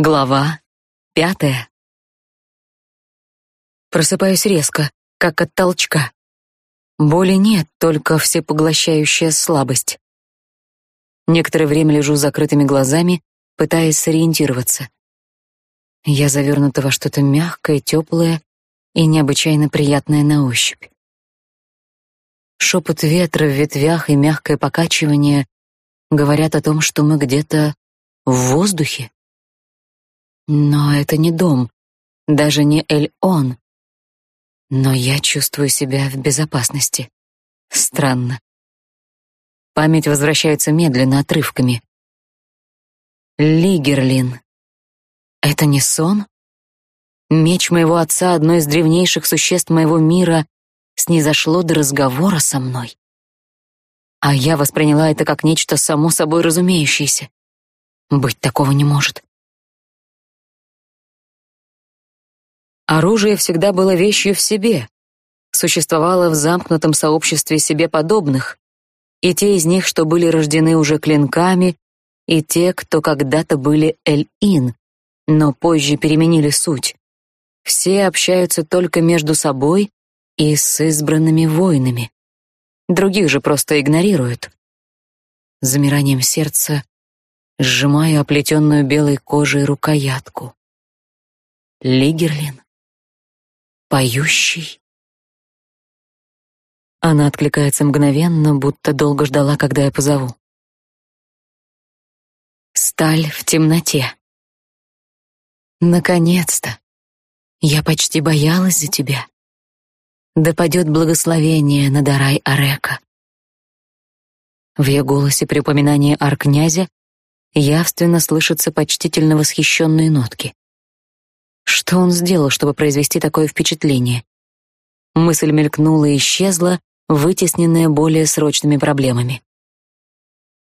Глава пятая. Просыпаюсь резко, как от толчка. Боли нет, только всепоглощающая слабость. Некоторое время лежу с закрытыми глазами, пытаясь сориентироваться. Я завернута во что-то мягкое, теплое и необычайно приятное на ощупь. Шепот ветра в ветвях и мягкое покачивание говорят о том, что мы где-то в воздухе. Но это не дом, даже не Эль-Он. Но я чувствую себя в безопасности. Странно. Память возвращается медленно, отрывками. Лигерлин. Это не сон? Меч моего отца, одно из древнейших существ моего мира, снизошло до разговора со мной. А я восприняла это как нечто само собой разумеющееся. Быть такого не может. Оружие всегда было вещью в себе, существовало в замкнутом сообществе себе подобных, и те из них, что были рождены уже клинками, и те, кто когда-то были Эль-Ин, но позже переменили суть. Все общаются только между собой и с избранными воинами. Других же просто игнорируют. Замиранием сердца сжимаю оплетенную белой кожей рукоятку. Лигерлин поющий. Она откликается мгновенно, будто долго ждала, когда я позову. Сталь в темноте. Наконец-то. Я почти боялась за тебя. Да падет благословение на Дарай Арека. В ее голосе при упоминании Аркнязя явственно слышатся почтительно восхищенные нотки. Что он сделал, чтобы произвести такое впечатление? Мысль мелькнула и исчезла, вытесненная более срочными проблемами.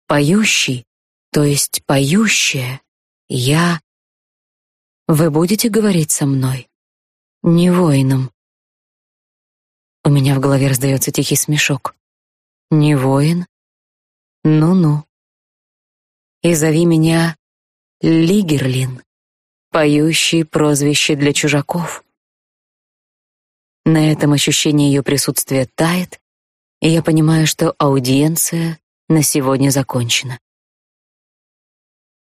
Поющий, то есть поющая, я... Вы будете говорить со мной? Не воином. У меня в голове раздается тихий смешок. Не воин? Ну-ну. И зови меня Лигерлин поющие прозвище для чужаков. На этом ощущение ее присутствия тает, и я понимаю, что аудиенция на сегодня закончена.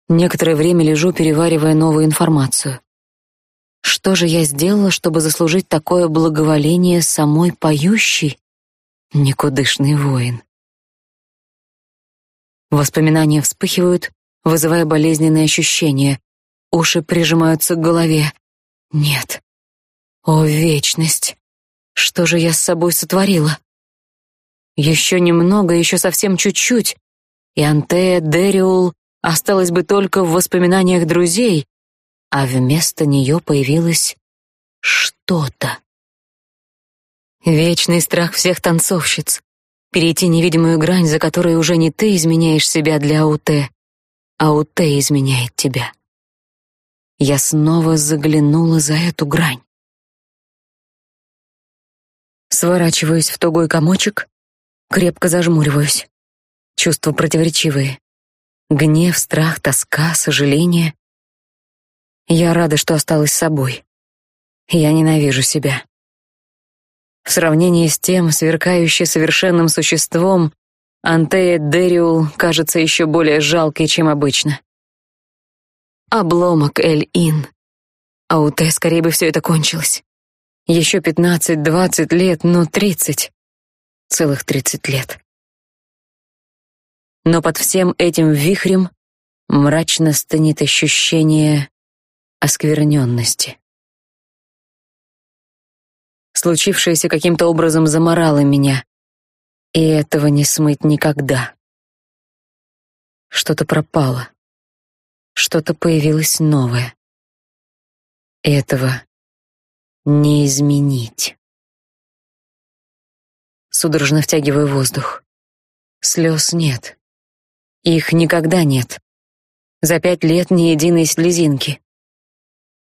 Некоторое время лежу, переваривая новую информацию. Что же я сделала, чтобы заслужить такое благоволение самой поющей, никудышный воин? Воспоминания вспыхивают, вызывая болезненные ощущения, Уши прижимаются к голове. Нет. О, вечность! Что же я с собой сотворила? Еще немного, еще совсем чуть-чуть, и Антея Дериул осталась бы только в воспоминаниях друзей, а вместо нее появилось что-то. Вечный страх всех танцовщиц. Перейти невидимую грань, за которой уже не ты изменяешь себя для Ауте, а Ауте изменяет тебя я снова заглянула за эту грань. Сворачиваюсь в тугой комочек, крепко зажмуриваюсь. Чувства противоречивые. Гнев, страх, тоска, сожаление. Я рада, что осталась собой. Я ненавижу себя. В сравнении с тем сверкающим совершенным существом, Антея Дериул кажется еще более жалкой, чем обычно. Обломок Эль-Ин. А у Т скорее бы все это кончилось. Еще пятнадцать-двадцать лет, но тридцать. Целых тридцать лет. Но под всем этим вихрем мрачно стынет ощущение оскверненности. Случившееся каким-то образом заморало меня, и этого не смыть никогда. Что-то пропало что-то появилось новое. Этого не изменить. Судорожно втягиваю воздух. Слез нет. Их никогда нет. За пять лет ни единой слезинки.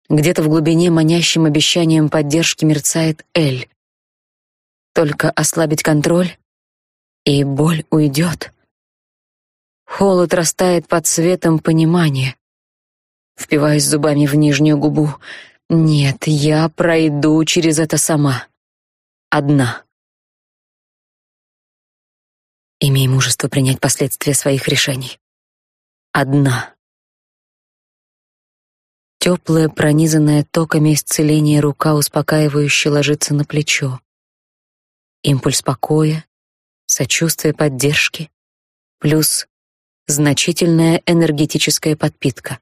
Где-то в глубине манящим обещанием поддержки мерцает Эль. Только ослабить контроль, и боль уйдет. Холод растает под светом понимания. впиваюсь зубами в нижнюю губу. Нет, я пройду через это сама. Одна. Имей мужество принять последствия своих решений. Одна. Теплая, пронизанная токами исцеления рука успокаивающе ложится на плечо. Импульс покоя, сочувствия, поддержки, плюс значительная энергетическая подпитка.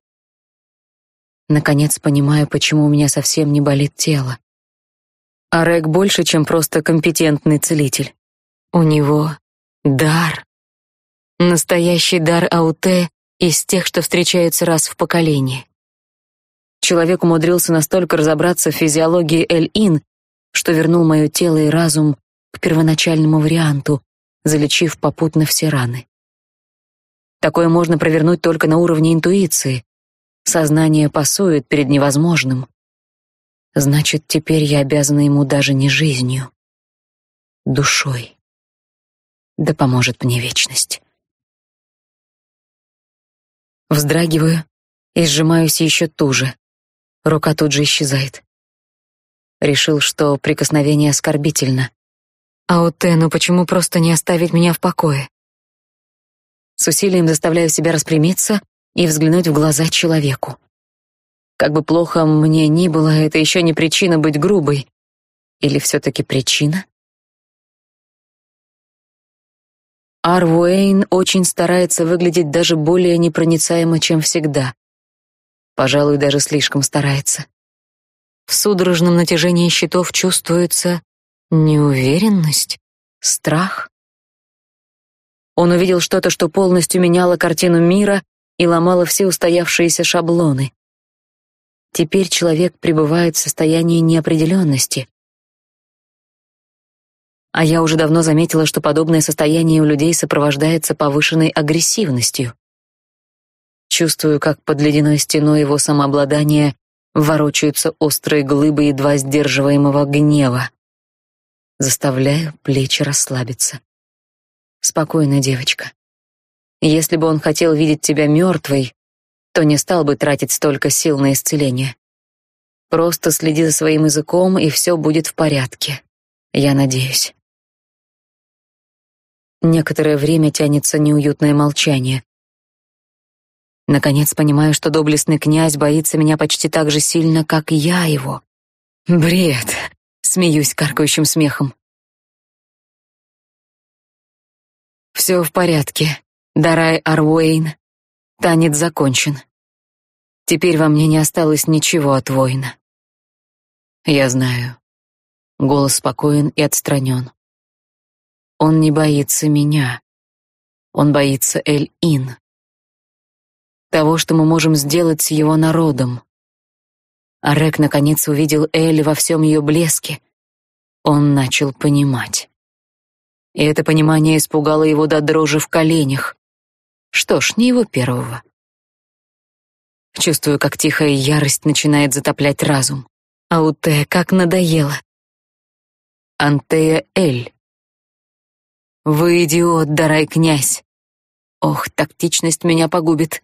Наконец понимаю, почему у меня совсем не болит тело. Арек больше, чем просто компетентный целитель. У него дар. Настоящий дар Ауте из тех, что встречаются раз в поколении. Человек умудрился настолько разобраться в физиологии Эль-Ин, что вернул мое тело и разум к первоначальному варианту, залечив попутно все раны. Такое можно провернуть только на уровне интуиции. Сознание пасует перед невозможным. Значит, теперь я обязана ему даже не жизнью, душой. Да поможет мне вечность. Вздрагиваю и сжимаюсь еще туже. Рука тут же исчезает. Решил, что прикосновение оскорбительно. А вот ну почему просто не оставить меня в покое? С усилием заставляю себя распрямиться и взглянуть в глаза человеку. Как бы плохо мне ни было, это еще не причина быть грубой. Или все-таки причина? Арвуэйн очень старается выглядеть даже более непроницаемо, чем всегда. Пожалуй, даже слишком старается. В судорожном натяжении щитов чувствуется неуверенность, страх. Он увидел что-то, что полностью меняло картину мира и ломало все устоявшиеся шаблоны. Теперь человек пребывает в состоянии неопределенности. А я уже давно заметила, что подобное состояние у людей сопровождается повышенной агрессивностью. Чувствую, как под ледяной стеной его самообладания ворочаются острые глыбы едва сдерживаемого гнева. Заставляю плечи расслабиться. Спокойно, девочка. Если бы он хотел видеть тебя мертвой, то не стал бы тратить столько сил на исцеление. Просто следи за своим языком, и все будет в порядке. Я надеюсь. Некоторое время тянется неуютное молчание. Наконец понимаю, что доблестный князь боится меня почти так же сильно, как я его. Бред. Смеюсь каркающим смехом. Все в порядке. Дарай Арвуэйн. Танец закончен. Теперь во мне не осталось ничего от воина. Я знаю. Голос спокоен и отстранен. Он не боится меня. Он боится Эль-Ин. Того, что мы можем сделать с его народом. Арек наконец увидел Эль во всем ее блеске. Он начал понимать. И это понимание испугало его до дрожи в коленях. Что ж, не его первого. Чувствую, как тихая ярость начинает затоплять разум. Ауте, как надоело. Антея Эль. Вы идиот, дарай князь. Ох, тактичность меня погубит.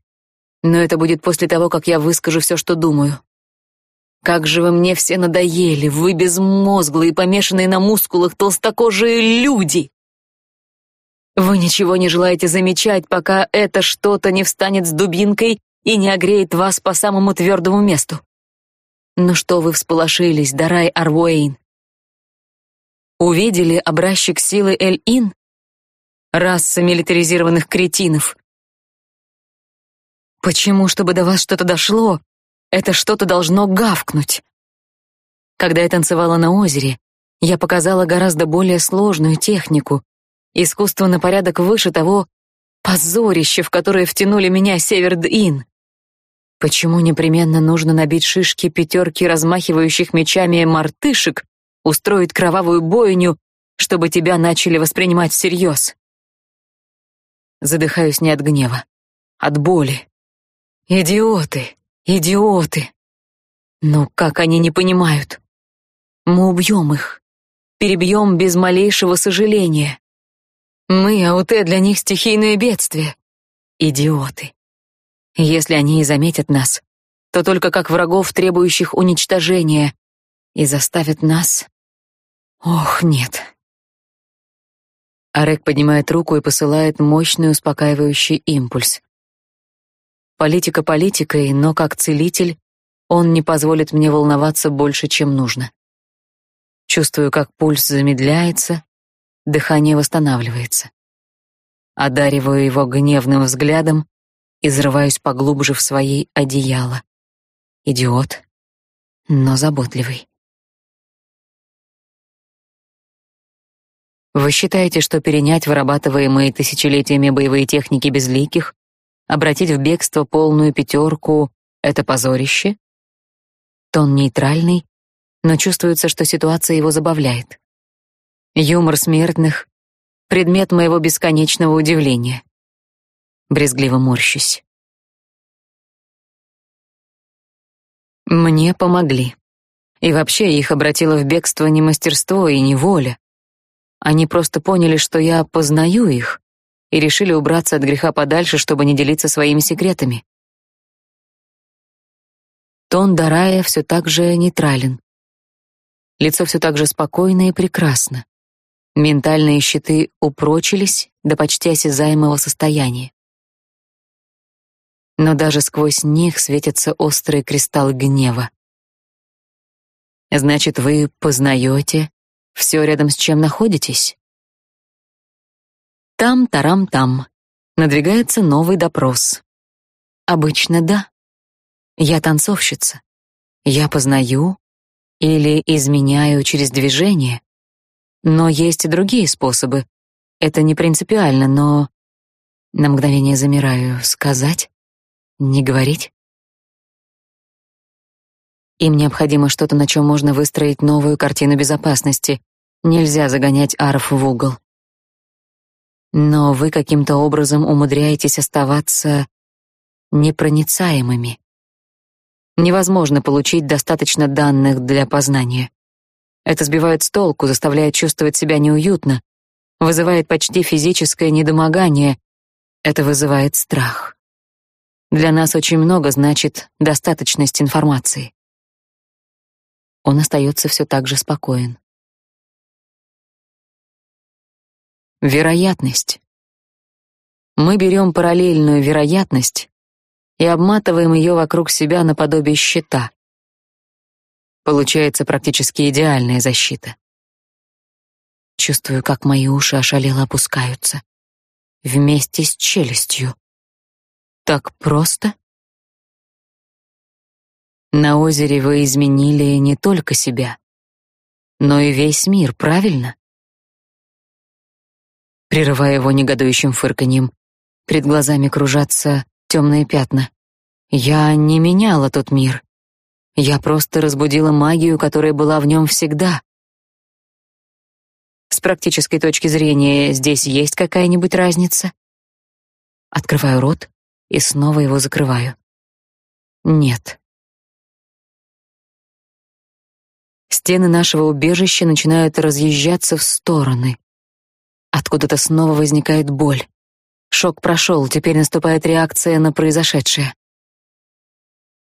Но это будет после того, как я выскажу все, что думаю. Как же вы мне все надоели, вы безмозглые, помешанные на мускулах толстокожие люди! Вы ничего не желаете замечать, пока это что-то не встанет с дубинкой и не огреет вас по самому твердому месту. Ну что вы всполошились, Дарай Арвуэйн? Увидели образчик силы Эль-Ин? Раса милитаризированных кретинов. Почему, чтобы до вас что-то дошло, это что-то должно гавкнуть? Когда я танцевала на озере, я показала гораздо более сложную технику, Искусство на порядок выше того позорища, в которое втянули меня Северд-Ин. Почему непременно нужно набить шишки пятерки размахивающих мечами мартышек, устроить кровавую бойню, чтобы тебя начали воспринимать всерьез? Задыхаюсь не от гнева, от боли. Идиоты, идиоты. Но как они не понимают? Мы убьем их, перебьем без малейшего сожаления. Мы, ауте, для них стихийное бедствие. Идиоты. Если они и заметят нас, то только как врагов, требующих уничтожения, и заставят нас... Ох, нет. Арек поднимает руку и посылает мощный успокаивающий импульс. Политика политикой, но как целитель он не позволит мне волноваться больше, чем нужно. Чувствую, как пульс замедляется, дыхание восстанавливается. Одариваю его гневным взглядом и взрываюсь поглубже в своей одеяло. Идиот, но заботливый. Вы считаете, что перенять вырабатываемые тысячелетиями боевые техники безликих, обратить в бегство полную пятерку — это позорище? Тон нейтральный, но чувствуется, что ситуация его забавляет. Юмор смертных — предмет моего бесконечного удивления. Брезгливо морщусь. Мне помогли. И вообще их обратило в бегство не мастерство и не воля. Они просто поняли, что я познаю их, и решили убраться от греха подальше, чтобы не делиться своими секретами. Тон Дарая все так же нейтрален. Лицо все так же спокойно и прекрасно. Ментальные щиты упрочились до почти осязаемого состояния. Но даже сквозь них светятся острые кристаллы гнева. Значит, вы познаете все рядом с чем находитесь? Там-тарам-там. Надвигается новый допрос. Обычно да. Я танцовщица. Я познаю или изменяю через движение. Но есть и другие способы. Это не принципиально, но на мгновение замираю, сказать, не говорить. Им необходимо что-то, на чем можно выстроить новую картину безопасности. Нельзя загонять арф в угол. Но вы каким-то образом умудряетесь оставаться непроницаемыми невозможно получить достаточно данных для познания. Это сбивает с толку, заставляет чувствовать себя неуютно, вызывает почти физическое недомогание. Это вызывает страх. Для нас очень много значит достаточность информации. Он остается все так же спокоен. Вероятность. Мы берем параллельную вероятность и обматываем ее вокруг себя наподобие щита. Получается практически идеальная защита. Чувствую, как мои уши ошалело опускаются. Вместе с челюстью. Так просто? На озере вы изменили не только себя, но и весь мир, правильно? Прерывая его негодующим фырканьем, перед глазами кружатся темные пятна. Я не меняла тот мир. Я просто разбудила магию, которая была в нем всегда. С практической точки зрения, здесь есть какая-нибудь разница? Открываю рот и снова его закрываю. Нет. Стены нашего убежища начинают разъезжаться в стороны. Откуда-то снова возникает боль. Шок прошел, теперь наступает реакция на произошедшее.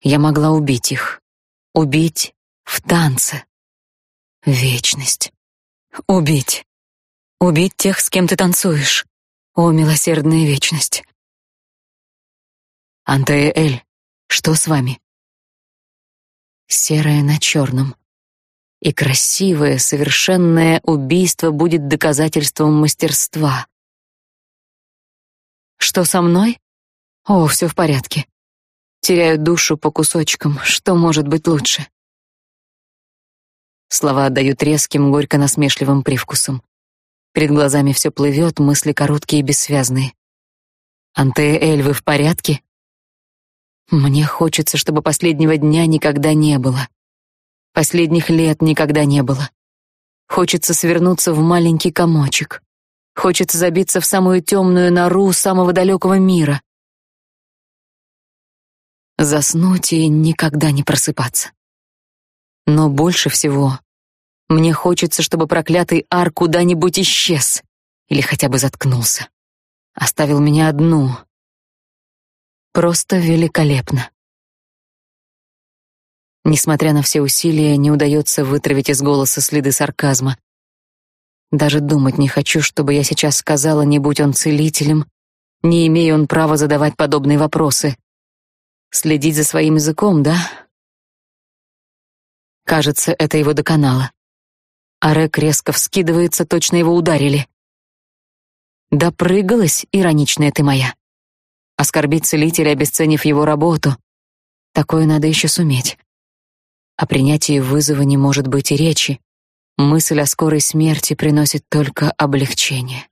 Я могла убить их. Убить в танце. Вечность. Убить. Убить тех, с кем ты танцуешь. О, милосердная вечность. Антеэль, что с вами? Серое на черном. И красивое, совершенное убийство будет доказательством мастерства. Что со мной? О, все в порядке. Теряю душу по кусочкам. Что может быть лучше? Слова отдают резким, горько-насмешливым привкусом. Перед глазами все плывет, мысли короткие и бессвязные. «Антеэль, вы в порядке?» Мне хочется, чтобы последнего дня никогда не было. Последних лет никогда не было. Хочется свернуться в маленький комочек. Хочется забиться в самую темную нору самого далекого мира. Заснуть и никогда не просыпаться. Но больше всего мне хочется, чтобы проклятый Ар куда-нибудь исчез или хотя бы заткнулся. Оставил меня одну. Просто великолепно. Несмотря на все усилия, не удается вытравить из голоса следы сарказма. Даже думать не хочу, чтобы я сейчас сказала, не будь он целителем, не имея он права задавать подобные вопросы. Следить за своим языком, да? Кажется, это его доконало. Арек резко вскидывается, точно его ударили. Допрыгалась, ироничная ты моя. Оскорбить целителя, обесценив его работу. Такое надо еще суметь. О принятии вызова не может быть и речи. Мысль о скорой смерти приносит только облегчение.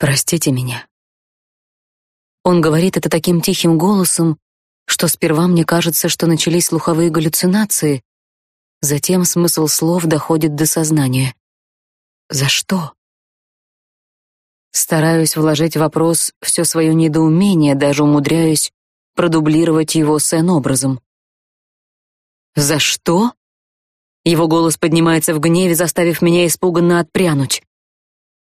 Простите меня. Он говорит это таким тихим голосом, что сперва мне кажется, что начались слуховые галлюцинации, затем смысл слов доходит до сознания. За что? Стараюсь вложить в вопрос все свое недоумение, даже умудряюсь продублировать его сцен-образом. «За что?» Его голос поднимается в гневе, заставив меня испуганно отпрянуть.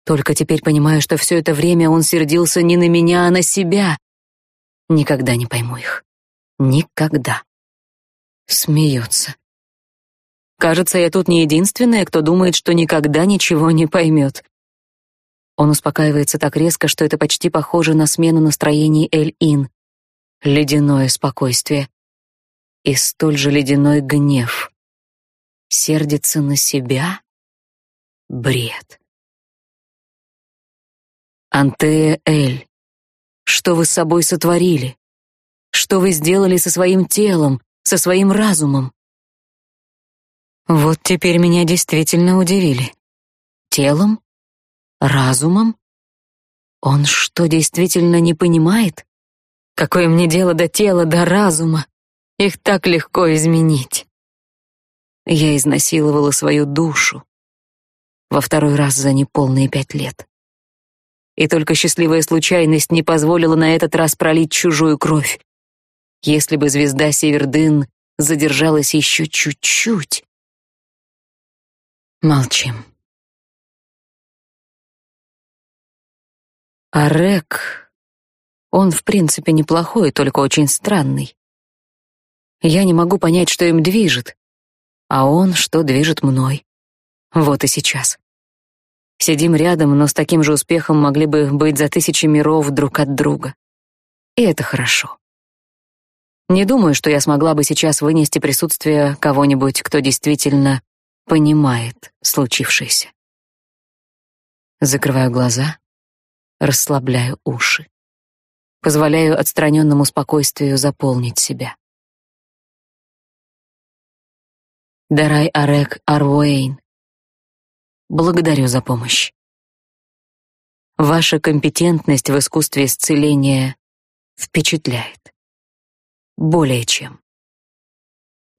Только теперь понимаю, что все это время он сердился не на меня, а на себя. Никогда не пойму их. Никогда. Смеется. Кажется, я тут не единственная, кто думает, что никогда ничего не поймет. Он успокаивается так резко, что это почти похоже на смену настроений Эль-Ин. Ледяное спокойствие. И столь же ледяной гнев. Сердится на себя? Бред. Антея Эль, что вы с собой сотворили? Что вы сделали со своим телом, со своим разумом? Вот теперь меня действительно удивили. Телом? Разумом? Он что, действительно не понимает? Какое мне дело до тела, до разума? Их так легко изменить. Я изнасиловала свою душу. Во второй раз за неполные пять лет и только счастливая случайность не позволила на этот раз пролить чужую кровь. Если бы звезда Севердын задержалась еще чуть-чуть. Молчим. А Рек, он в принципе неплохой, только очень странный. Я не могу понять, что им движет, а он, что движет мной. Вот и сейчас. Сидим рядом, но с таким же успехом могли бы быть за тысячи миров друг от друга. И это хорошо. Не думаю, что я смогла бы сейчас вынести присутствие кого-нибудь, кто действительно понимает случившееся. Закрываю глаза, расслабляю уши. Позволяю отстраненному спокойствию заполнить себя. Дарай Арек Арвуэйн, Благодарю за помощь. Ваша компетентность в искусстве исцеления впечатляет. Более чем.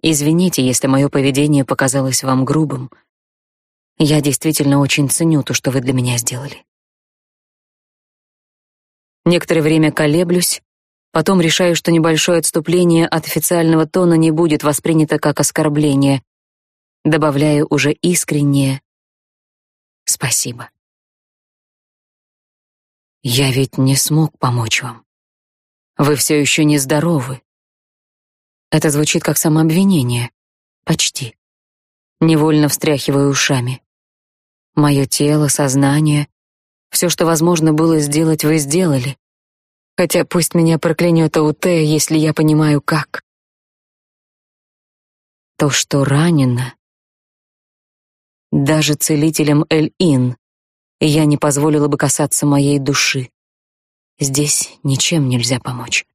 Извините, если мое поведение показалось вам грубым. Я действительно очень ценю то, что вы для меня сделали. Некоторое время колеблюсь, потом решаю, что небольшое отступление от официального тона не будет воспринято как оскорбление. Добавляю уже искреннее Спасибо. Я ведь не смог помочь вам. Вы все еще не здоровы. Это звучит как самообвинение. Почти. Невольно встряхиваю ушами. Мое тело, сознание, все, что возможно было сделать, вы сделали. Хотя пусть меня проклянет АУТ, если я понимаю, как. То, что ранено, даже целителям Эль-Ин я не позволила бы касаться моей души. Здесь ничем нельзя помочь.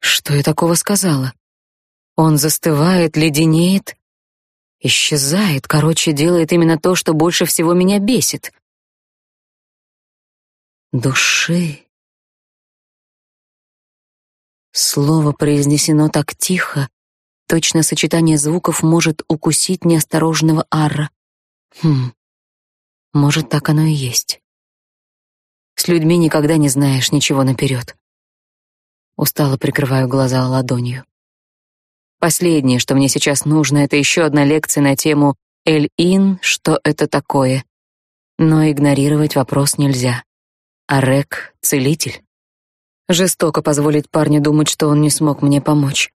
Что я такого сказала? Он застывает, леденеет, исчезает, короче, делает именно то, что больше всего меня бесит. Души. Слово произнесено так тихо, Точно сочетание звуков может укусить неосторожного Арра. Хм, может, так оно и есть. С людьми никогда не знаешь ничего наперед. Устало прикрываю глаза ладонью. Последнее, что мне сейчас нужно, это еще одна лекция на тему «Эль-Ин. Что это такое?» Но игнорировать вопрос нельзя. Арек — целитель. Жестоко позволить парню думать, что он не смог мне помочь.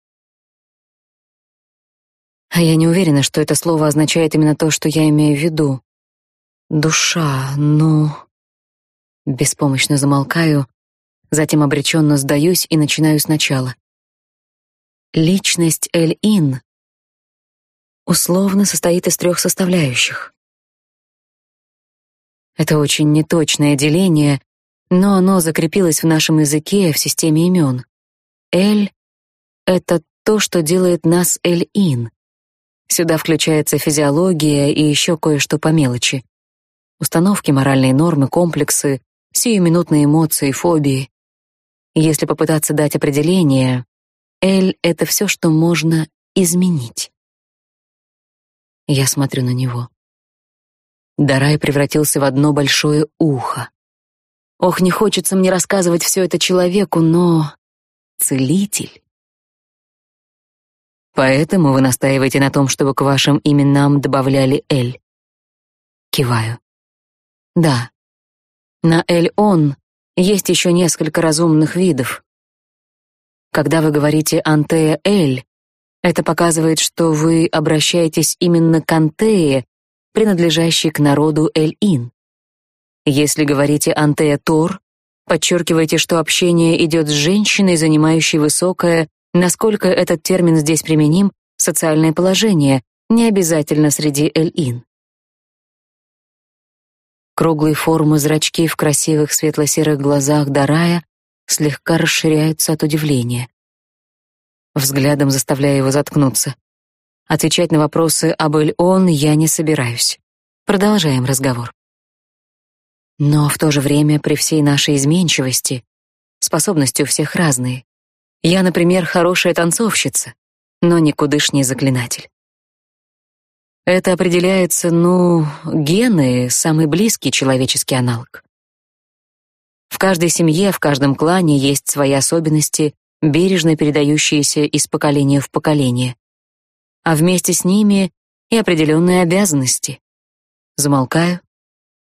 А я не уверена, что это слово означает именно то, что я имею в виду. Душа, ну... Беспомощно замолкаю, затем обреченно сдаюсь и начинаю сначала. Личность Эль-Ин условно состоит из трех составляющих. Это очень неточное деление, но оно закрепилось в нашем языке в системе имен. Эль — это то, что делает нас Эль-Ин. Сюда включается физиология и еще кое-что по мелочи. Установки, моральные нормы, комплексы, сиюминутные эмоции, фобии. Если попытаться дать определение, Эль — это все, что можно изменить. Я смотрю на него. Дарай превратился в одно большое ухо. Ох, не хочется мне рассказывать все это человеку, но... Целитель. Поэтому вы настаиваете на том, чтобы к вашим именам добавляли «эль». Киваю. Да. На «эль-он» есть еще несколько разумных видов. Когда вы говорите «антея-эль», это показывает, что вы обращаетесь именно к антее, принадлежащей к народу Эль-Ин. Если говорите «антея Тор», подчеркивайте, что общение идет с женщиной, занимающей высокое, насколько этот термин здесь применим, социальное положение, не обязательно среди Эль-Ин. Круглые формы зрачки в красивых светло-серых глазах Дарая слегка расширяются от удивления взглядом заставляя его заткнуться. Отвечать на вопросы об Эль-Он я не собираюсь. Продолжаем разговор. Но в то же время при всей нашей изменчивости способности у всех разные. Я, например, хорошая танцовщица, но никудышний заклинатель. Это определяется, ну, гены — самый близкий человеческий аналог. В каждой семье, в каждом клане есть свои особенности бережно передающиеся из поколения в поколение, а вместе с ними и определенные обязанности. Замолкаю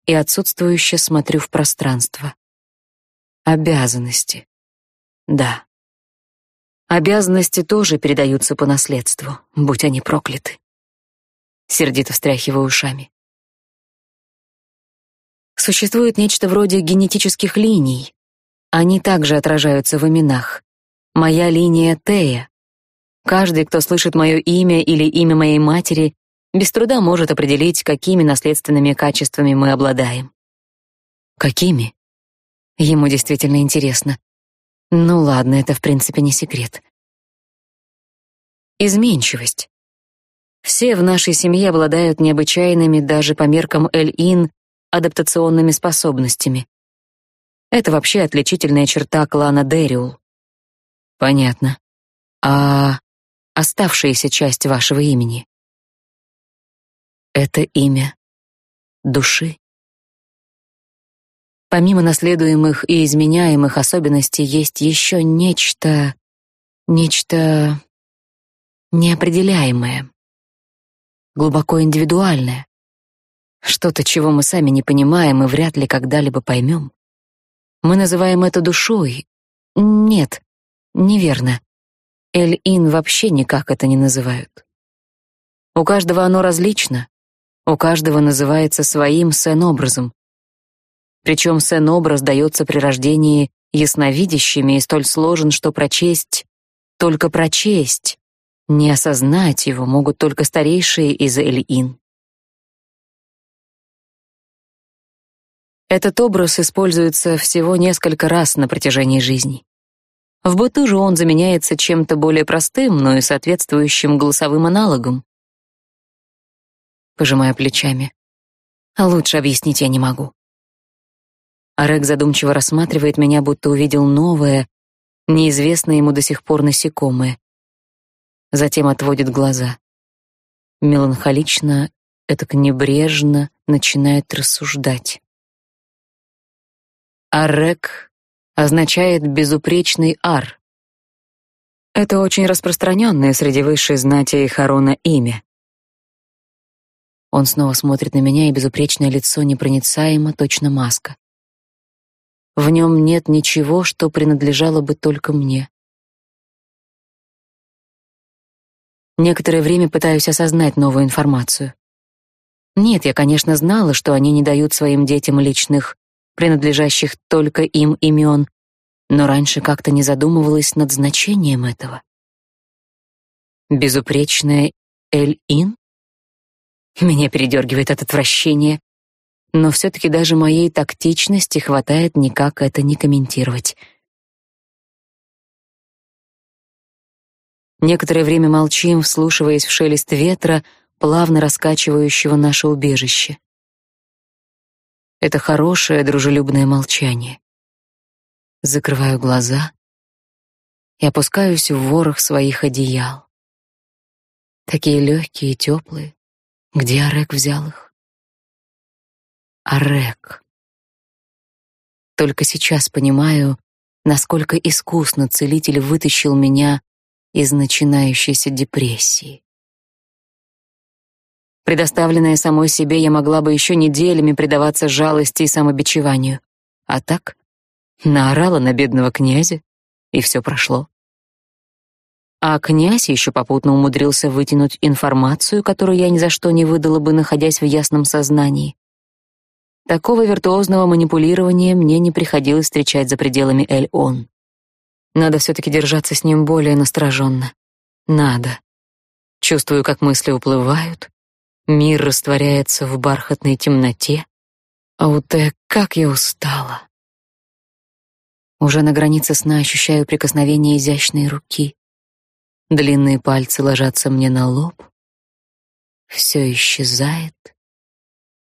и отсутствующе смотрю в пространство. Обязанности. Да. Обязанности тоже передаются по наследству, будь они прокляты. Сердито встряхиваю ушами. Существует нечто вроде генетических линий. Они также отражаются в именах. Моя линия Тея. Каждый, кто слышит мое имя или имя моей матери, без труда может определить, какими наследственными качествами мы обладаем. Какими? Ему действительно интересно. Ну ладно, это в принципе не секрет. Изменчивость. Все в нашей семье обладают необычайными даже по меркам Эль-Ин адаптационными способностями. Это вообще отличительная черта клана Дэриул. Понятно. А оставшаяся часть вашего имени? Это имя души. Помимо наследуемых и изменяемых особенностей есть еще нечто, нечто неопределяемое, глубоко индивидуальное, что-то, чего мы сами не понимаем и вряд ли когда-либо поймем. Мы называем это душой. Нет, Неверно. Эль-Ин вообще никак это не называют. У каждого оно различно, у каждого называется своим сен-образом. Причем сен-образ дается при рождении ясновидящими и столь сложен, что прочесть, только прочесть, не осознать его могут только старейшие из Эль-Ин. Этот образ используется всего несколько раз на протяжении жизни. В быту же он заменяется чем-то более простым, но и соответствующим голосовым аналогом. Пожимая плечами. А лучше объяснить я не могу. Арек задумчиво рассматривает меня, будто увидел новое, неизвестное ему до сих пор насекомое. Затем отводит глаза. Меланхолично, этак небрежно начинает рассуждать. Арек означает «безупречный ар». Это очень распространенное среди высшей знати и Харона имя. Он снова смотрит на меня, и безупречное лицо непроницаемо, точно маска. В нем нет ничего, что принадлежало бы только мне. Некоторое время пытаюсь осознать новую информацию. Нет, я, конечно, знала, что они не дают своим детям личных, принадлежащих только им имен, но раньше как-то не задумывалась над значением этого. Безупречная Эль-Ин? Меня передергивает от отвращения, но все-таки даже моей тактичности хватает никак это не комментировать. Некоторое время молчим, вслушиваясь в шелест ветра, плавно раскачивающего наше убежище. Это хорошее, дружелюбное молчание. Закрываю глаза и опускаюсь в ворох своих одеял. Такие легкие и теплые. Где Арек взял их? Арек. Только сейчас понимаю, насколько искусно целитель вытащил меня из начинающейся депрессии. Предоставленная самой себе, я могла бы еще неделями предаваться жалости и самобичеванию. А так наорала на бедного князя, и все прошло. А князь еще попутно умудрился вытянуть информацию, которую я ни за что не выдала бы, находясь в ясном сознании. Такого виртуозного манипулирования мне не приходилось встречать за пределами Эль-Он. Надо все-таки держаться с ним более настороженно. Надо. Чувствую, как мысли уплывают, мир растворяется в бархатной темноте. А вот Ауте, как я устала. Уже на границе сна ощущаю прикосновение изящной руки. Длинные пальцы ложатся мне на лоб. Все исчезает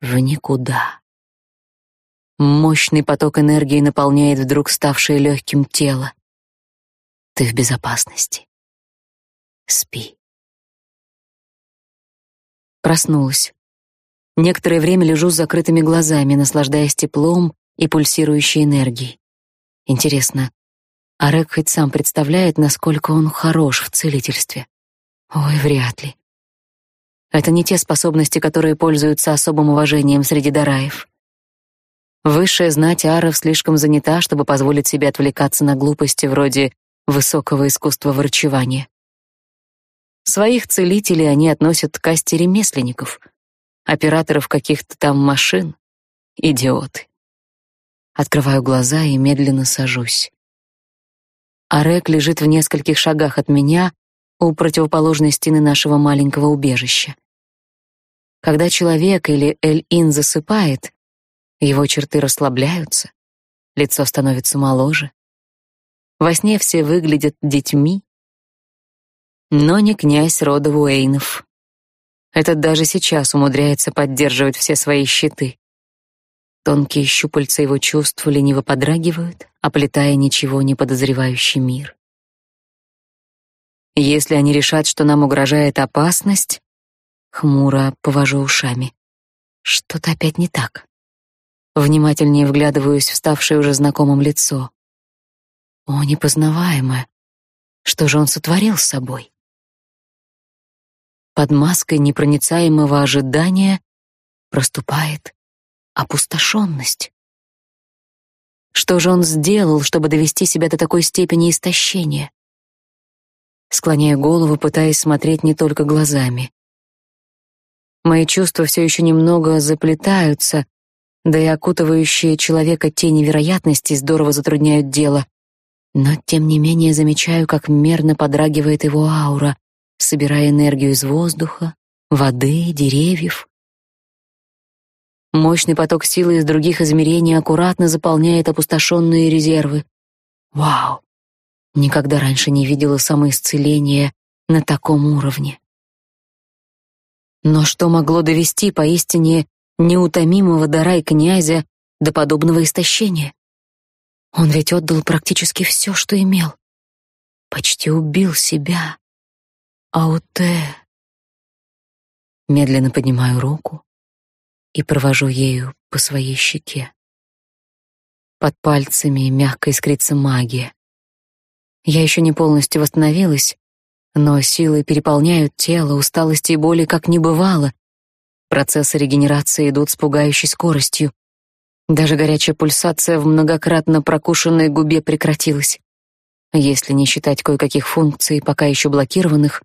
в никуда. Мощный поток энергии наполняет вдруг ставшее легким тело. Ты в безопасности. Спи. Проснулась. Некоторое время лежу с закрытыми глазами, наслаждаясь теплом и пульсирующей энергией. Интересно, Арек хоть сам представляет, насколько он хорош в целительстве? Ой, вряд ли. Это не те способности, которые пользуются особым уважением среди дараев. Высшая знать аров слишком занята, чтобы позволить себе отвлекаться на глупости вроде высокого искусства врачевания. Своих целителей они относят к касте ремесленников, операторов каких-то там машин. Идиоты. Открываю глаза и медленно сажусь. Арек лежит в нескольких шагах от меня у противоположной стены нашего маленького убежища. Когда человек или Эль-Ин засыпает, его черты расслабляются, лицо становится моложе, во сне все выглядят детьми. Но не князь рода Уэйнов. Этот даже сейчас умудряется поддерживать все свои щиты. Тонкие щупальца его чувств лениво подрагивают, оплетая ничего не подозревающий мир. Если они решат, что нам угрожает опасность, хмуро повожу ушами. Что-то опять не так. Внимательнее вглядываюсь в ставшее уже знакомым лицо. О, непознаваемое! Что же он сотворил с собой? Под маской непроницаемого ожидания проступает опустошенность. Что же он сделал, чтобы довести себя до такой степени истощения? Склоняю голову, пытаясь смотреть не только глазами. Мои чувства все еще немного заплетаются, да и окутывающие человека тени вероятности здорово затрудняют дело. Но тем не менее замечаю, как мерно подрагивает его аура, собирая энергию из воздуха, воды, деревьев. Мощный поток силы из других измерений аккуратно заполняет опустошенные резервы. Вау! Никогда раньше не видела самоисцеления на таком уровне. Но что могло довести поистине неутомимого дара и князя до подобного истощения? Он ведь отдал практически все, что имел. Почти убил себя. Ауте. Медленно поднимаю руку и провожу ею по своей щеке. Под пальцами мягко искрится магия. Я еще не полностью восстановилась, но силы переполняют тело, усталости и боли как не бывало. Процессы регенерации идут с пугающей скоростью. Даже горячая пульсация в многократно прокушенной губе прекратилась. Если не считать кое-каких функций, пока еще блокированных,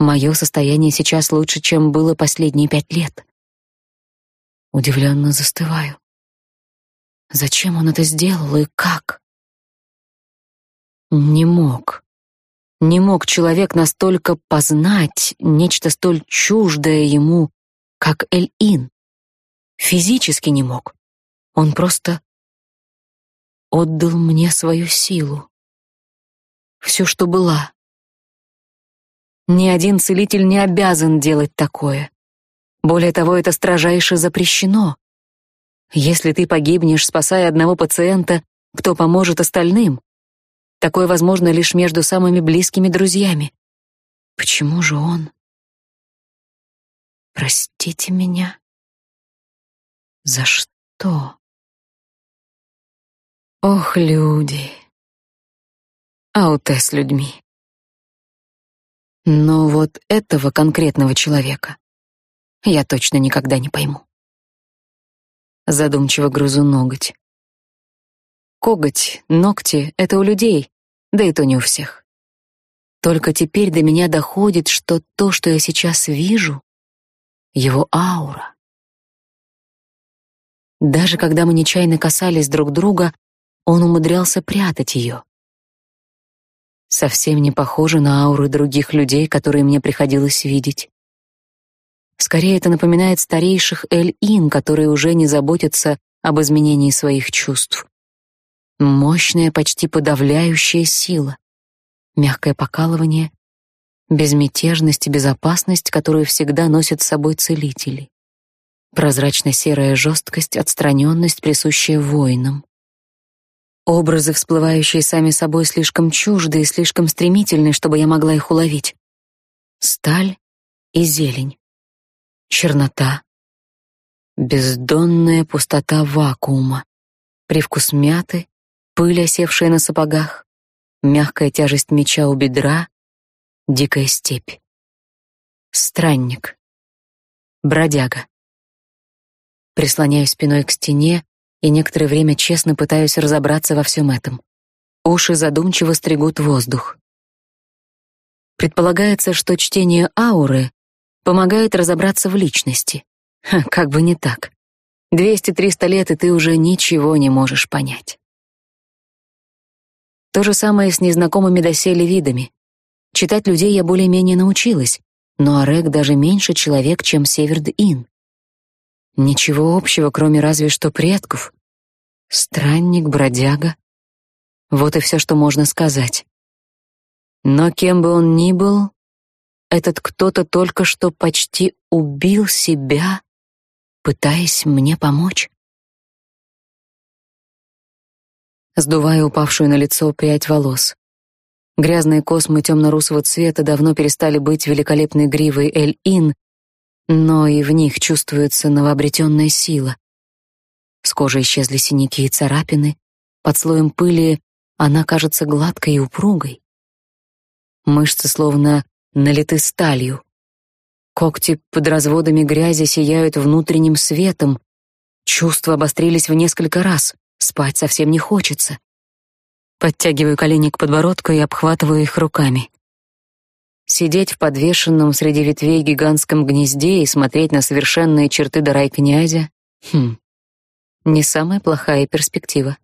мое состояние сейчас лучше, чем было последние пять лет. Удивленно застываю. Зачем он это сделал и как? Не мог. Не мог человек настолько познать нечто столь чуждое ему, как Эль-Ин. Физически не мог. Он просто отдал мне свою силу. Все, что была. Ни один целитель не обязан делать такое. Более того, это строжайше запрещено. Если ты погибнешь, спасая одного пациента, кто поможет остальным? Такое возможно лишь между самыми близкими друзьями. Почему же он? Простите меня. За что? Ох, люди. Ауте с людьми. Но вот этого конкретного человека я точно никогда не пойму. Задумчиво грызу ноготь. Коготь, ногти — это у людей, да и то не у всех. Только теперь до меня доходит, что то, что я сейчас вижу, его аура. Даже когда мы нечаянно касались друг друга, он умудрялся прятать ее. Совсем не похоже на ауры других людей, которые мне приходилось видеть. Скорее, это напоминает старейших Эль-Ин, которые уже не заботятся об изменении своих чувств. Мощная, почти подавляющая сила, мягкое покалывание, безмятежность и безопасность, которую всегда носят с собой целители. Прозрачно-серая жесткость, отстраненность, присущая воинам. Образы, всплывающие сами собой, слишком чужды и слишком стремительны, чтобы я могла их уловить. Сталь и зелень. Чернота. Бездонная пустота вакуума. Привкус мяты, пыль, осевшая на сапогах, мягкая тяжесть меча у бедра, дикая степь. Странник. Бродяга. Прислоняюсь спиной к стене, и некоторое время честно пытаюсь разобраться во всем этом. Уши задумчиво стригут воздух. Предполагается, что чтение ауры помогает разобраться в личности. Ха, как бы не так. Двести-триста лет, и ты уже ничего не можешь понять. То же самое с незнакомыми доселе видами. Читать людей я более-менее научилась, но Орек даже меньше человек, чем Северд-Ин. Ничего общего, кроме разве что предков. Странник, бродяга. Вот и все, что можно сказать. Но кем бы он ни был, этот кто-то только что почти убил себя, пытаясь мне помочь. Сдуваю упавшую на лицо прядь волос. Грязные космы темно-русого цвета давно перестали быть великолепной гривой Эль-Ин, но и в них чувствуется новообретенная сила. С кожи исчезли синяки и царапины, под слоем пыли она кажется гладкой и упругой. Мышцы словно налиты сталью. Когти под разводами грязи сияют внутренним светом. Чувства обострились в несколько раз. Спать совсем не хочется. Подтягиваю колени к подбородку и обхватываю их руками. Сидеть в подвешенном среди ветвей гигантском гнезде и смотреть на совершенные черты Дарай князя — хм, не самая плохая перспектива.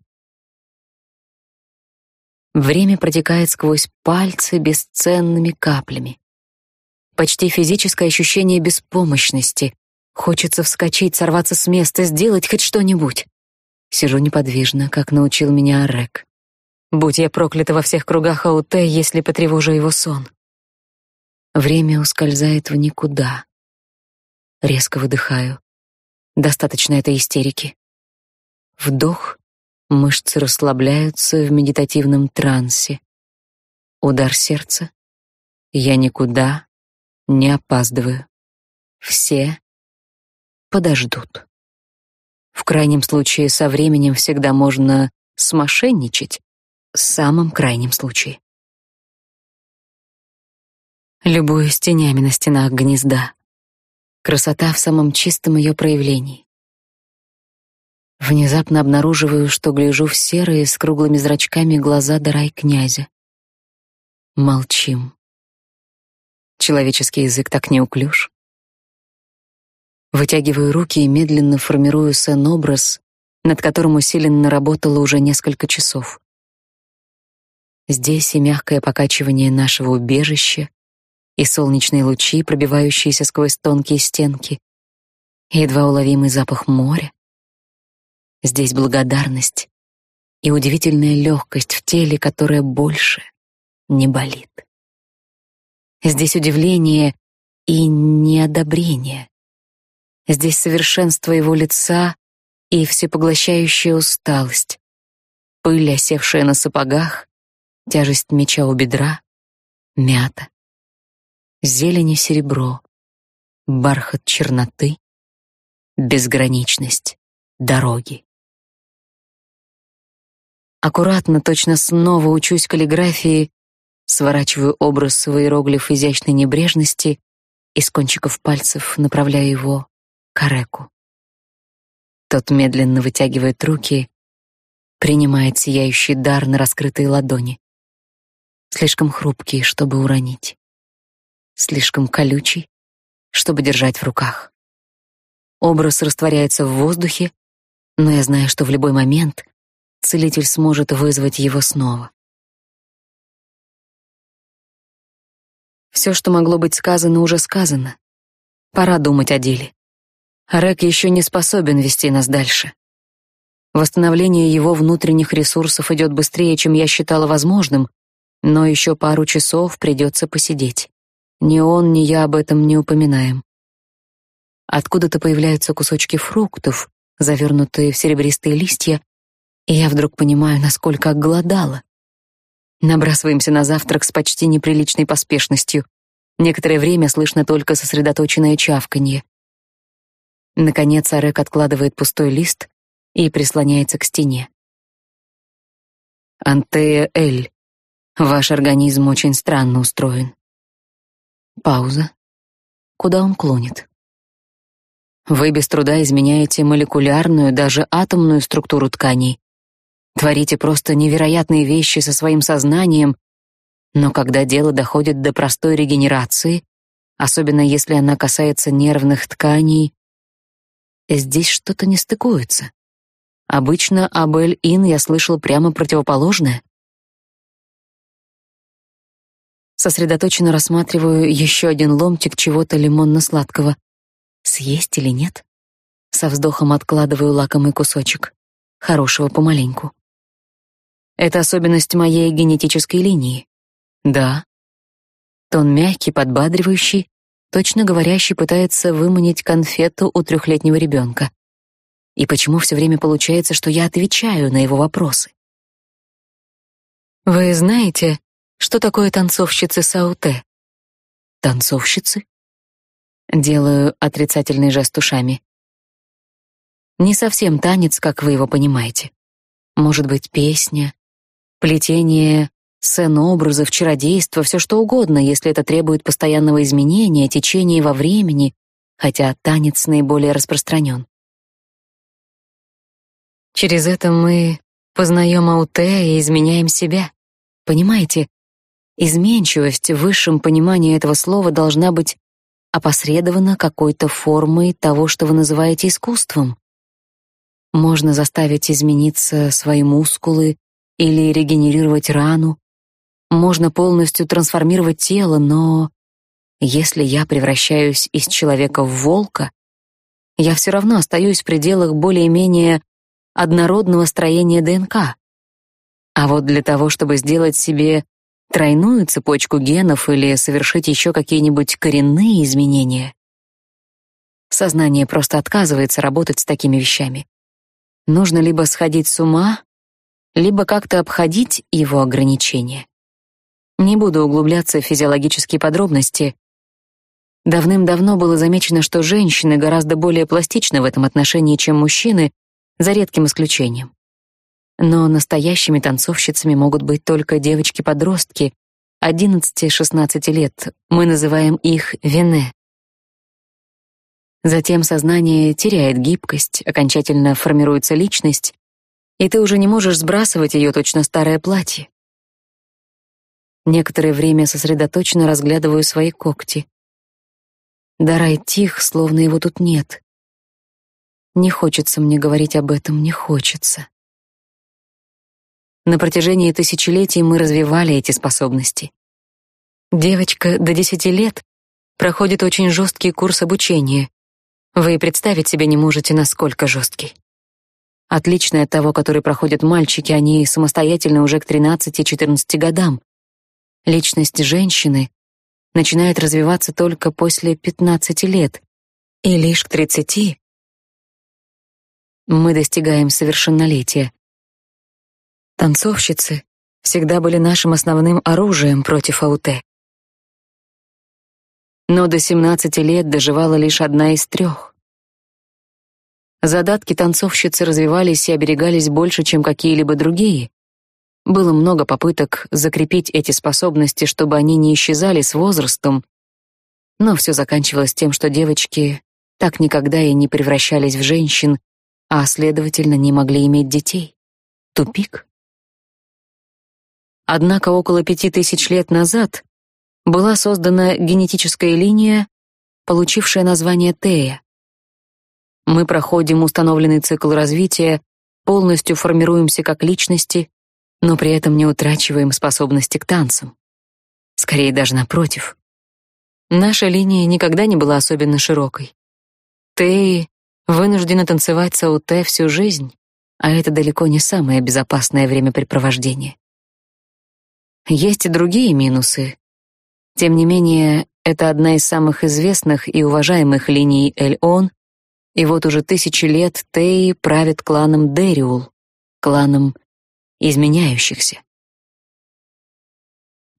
Время протекает сквозь пальцы бесценными каплями. Почти физическое ощущение беспомощности. Хочется вскочить, сорваться с места, сделать хоть что-нибудь. Сижу неподвижно, как научил меня Арек. Будь я проклята во всех кругах Ауте, если потревожу его сон. Время ускользает в никуда. Резко выдыхаю. Достаточно этой истерики. Вдох, мышцы расслабляются в медитативном трансе. Удар сердца. Я никуда не опаздываю. Все подождут. В крайнем случае, со временем всегда можно смошенничать. В самом крайнем случае. Любуюсь тенями на стенах гнезда. Красота в самом чистом ее проявлении. Внезапно обнаруживаю, что гляжу в серые с круглыми зрачками глаза Дарай князя. Молчим. Человеческий язык так неуклюж. Вытягиваю руки и медленно формирую сэн-образ, над которым усиленно работала уже несколько часов. Здесь и мягкое покачивание нашего убежища, и солнечные лучи, пробивающиеся сквозь тонкие стенки, и едва уловимый запах моря. Здесь благодарность и удивительная легкость в теле, которая больше не болит. Здесь удивление и неодобрение. Здесь совершенство его лица и всепоглощающая усталость. Пыль, осевшая на сапогах, тяжесть меча у бедра, мята, зелень и серебро, бархат черноты, безграничность дороги. Аккуратно, точно снова учусь каллиграфии, сворачиваю образ в иероглиф изящной небрежности и с кончиков пальцев направляю его к Ареку. Тот медленно вытягивает руки, принимает сияющий дар на раскрытые ладони. Слишком хрупкий, чтобы уронить. Слишком колючий, чтобы держать в руках. Образ растворяется в воздухе, но я знаю, что в любой момент целитель сможет вызвать его снова. Все, что могло быть сказано, уже сказано. Пора думать о деле. Рек еще не способен вести нас дальше. Восстановление его внутренних ресурсов идет быстрее, чем я считала возможным, но еще пару часов придется посидеть. Ни он, ни я об этом не упоминаем. Откуда-то появляются кусочки фруктов, завернутые в серебристые листья, и я вдруг понимаю, насколько оголодала. Набрасываемся на завтрак с почти неприличной поспешностью. Некоторое время слышно только сосредоточенное чавканье. Наконец Арек откладывает пустой лист и прислоняется к стене. Антея Эль, ваш организм очень странно устроен. Пауза. Куда он клонит? Вы без труда изменяете молекулярную, даже атомную структуру тканей. Творите просто невероятные вещи со своим сознанием, но когда дело доходит до простой регенерации, особенно если она касается нервных тканей, здесь что-то не стыкуется. Обычно об Эль-Ин я слышал прямо противоположное. Сосредоточенно рассматриваю еще один ломтик чего-то лимонно-сладкого. Съесть или нет? Со вздохом откладываю лакомый кусочек. Хорошего помаленьку. Это особенность моей генетической линии. Да. Тон мягкий, подбадривающий, точно говорящий пытается выманить конфету у трехлетнего ребенка. И почему все время получается, что я отвечаю на его вопросы? Вы знаете, что такое танцовщицы сауте? Танцовщицы? Делаю отрицательный жест ушами. Не совсем танец, как вы его понимаете. Может быть, песня, плетение сцен-образов, чародейство, все что угодно, если это требует постоянного изменения, течения во времени, хотя танец наиболее распространен. Через это мы познаем ауте и изменяем себя. Понимаете, изменчивость в высшем понимании этого слова должна быть опосредована какой-то формой того, что вы называете искусством. Можно заставить измениться свои мускулы или регенерировать рану. Можно полностью трансформировать тело, но если я превращаюсь из человека в волка, я все равно остаюсь в пределах более-менее однородного строения ДНК. А вот для того, чтобы сделать себе тройную цепочку генов или совершить еще какие-нибудь коренные изменения. Сознание просто отказывается работать с такими вещами. Нужно либо сходить с ума, либо как-то обходить его ограничения. Не буду углубляться в физиологические подробности. Давным-давно было замечено, что женщины гораздо более пластичны в этом отношении, чем мужчины, за редким исключением. Но настоящими танцовщицами могут быть только девочки-подростки, 11-16 лет. Мы называем их вене. Затем сознание теряет гибкость, окончательно формируется личность, и ты уже не можешь сбрасывать ее точно старое платье. Некоторое время сосредоточенно разглядываю свои когти. Дарай тих, словно его тут нет. Не хочется мне говорить об этом, не хочется. На протяжении тысячелетий мы развивали эти способности. Девочка до десяти лет проходит очень жесткий курс обучения. Вы и представить себе не можете, насколько жесткий. Отличный от того, который проходят мальчики, они самостоятельно уже к 13-14 годам. Личность женщины начинает развиваться только после 15 лет, и лишь к 30 мы достигаем совершеннолетия. Танцовщицы всегда были нашим основным оружием против Ауте. Но до 17 лет доживала лишь одна из трех. Задатки танцовщицы развивались и оберегались больше, чем какие-либо другие, было много попыток закрепить эти способности, чтобы они не исчезали с возрастом, но все заканчивалось тем, что девочки так никогда и не превращались в женщин, а следовательно, не могли иметь детей. Тупик. Однако около пяти тысяч лет назад была создана генетическая линия, получившая название Тея. Мы проходим установленный цикл развития, полностью формируемся как личности, но при этом не утрачиваем способности к танцам. Скорее даже напротив. Наша линия никогда не была особенно широкой. Ты вынуждена танцевать сауте всю жизнь, а это далеко не самое безопасное времяпрепровождение. Есть и другие минусы. Тем не менее, это одна из самых известных и уважаемых линий Эль-Он, и вот уже тысячи лет Теи правит кланом Дериул, кланом изменяющихся.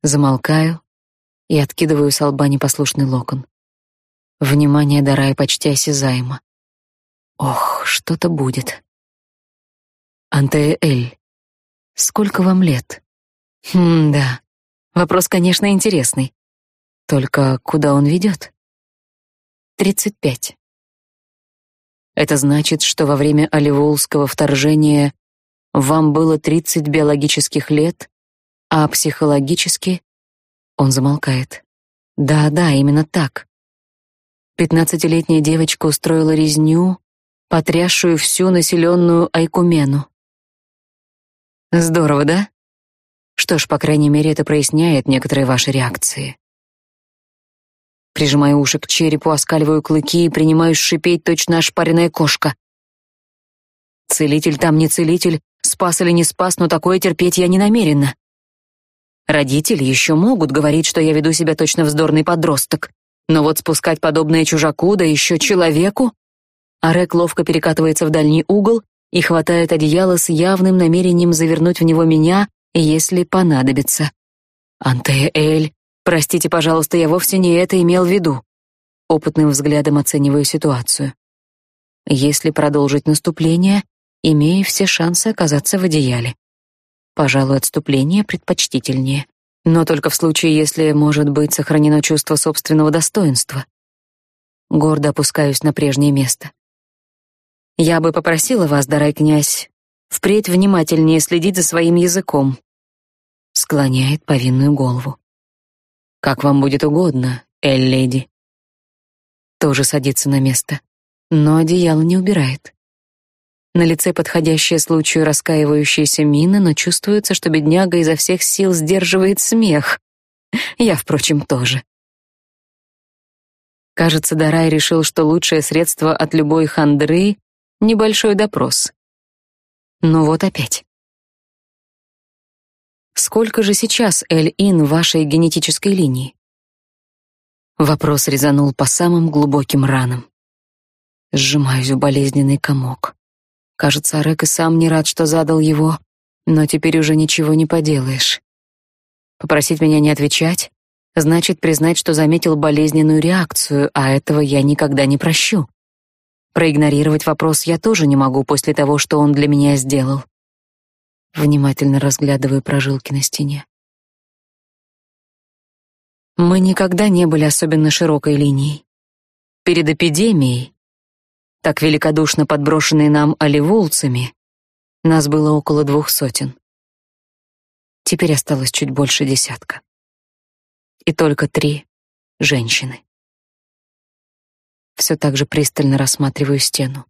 Замолкаю и откидываю с лба непослушный локон. Внимание Дарая почти осязаемо. Ох, что-то будет. Антеэль, сколько вам лет? Хм, да. Вопрос, конечно, интересный. Только куда он ведет? Тридцать пять. Это значит, что во время Оливулского вторжения вам было 30 биологических лет, а психологически он замолкает. Да-да, именно так. Пятнадцатилетняя девочка устроила резню, потрясшую всю населенную Айкумену. Здорово, да? Что ж, по крайней мере, это проясняет некоторые ваши реакции. Прижимаю уши к черепу, оскаливаю клыки и принимаюсь шипеть точно ошпаренная кошка. Целитель там не целитель, Спас или не спас, но такое терпеть я не намерена. Родители еще могут говорить, что я веду себя точно вздорный подросток. Но вот спускать подобное чужаку, да еще человеку... Арек ловко перекатывается в дальний угол и хватает одеяло с явным намерением завернуть в него меня, если понадобится. Антеэль, простите, пожалуйста, я вовсе не это имел в виду. Опытным взглядом оцениваю ситуацию. Если продолжить наступление, имея все шансы оказаться в одеяле. Пожалуй, отступление предпочтительнее, но только в случае, если может быть сохранено чувство собственного достоинства. Гордо опускаюсь на прежнее место. Я бы попросила вас, дорогой князь, впредь внимательнее следить за своим языком. Склоняет повинную голову. Как вам будет угодно, Эль-леди. Тоже садится на место, но одеяло не убирает. На лице подходящая случаю раскаивающаяся мина, но чувствуется, что бедняга изо всех сил сдерживает смех. Я, впрочем, тоже. Кажется, Дарай решил, что лучшее средство от любой хандры — небольшой допрос. Ну вот опять. Сколько же сейчас Эль-Ин вашей генетической линии? Вопрос резанул по самым глубоким ранам. Сжимаюсь в болезненный комок. Кажется, Рек и сам не рад, что задал его, но теперь уже ничего не поделаешь. Попросить меня не отвечать значит признать, что заметил болезненную реакцию, а этого я никогда не прощу. Проигнорировать вопрос я тоже не могу после того, что он для меня сделал. Внимательно разглядываю прожилки на стене. Мы никогда не были особенно широкой линией. Перед эпидемией так великодушно подброшенные нам оливулцами, нас было около двух сотен. Теперь осталось чуть больше десятка. И только три женщины. Все так же пристально рассматриваю стену.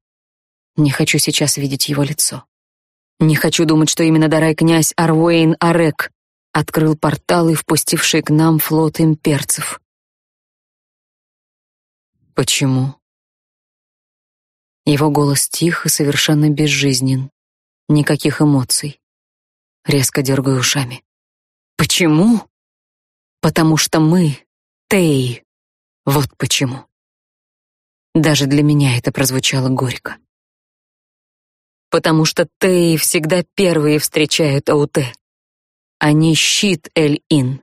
Не хочу сейчас видеть его лицо. Не хочу думать, что именно Дарай князь Арвуэйн Арек открыл порталы, впустивший к нам флот имперцев. Почему? Его голос тих и совершенно безжизнен. Никаких эмоций. Резко дергаю ушами. Почему? Потому что мы — Тей. Вот почему. Даже для меня это прозвучало горько. Потому что Теи всегда первые встречают Ауте. Они щит Эль-Ин.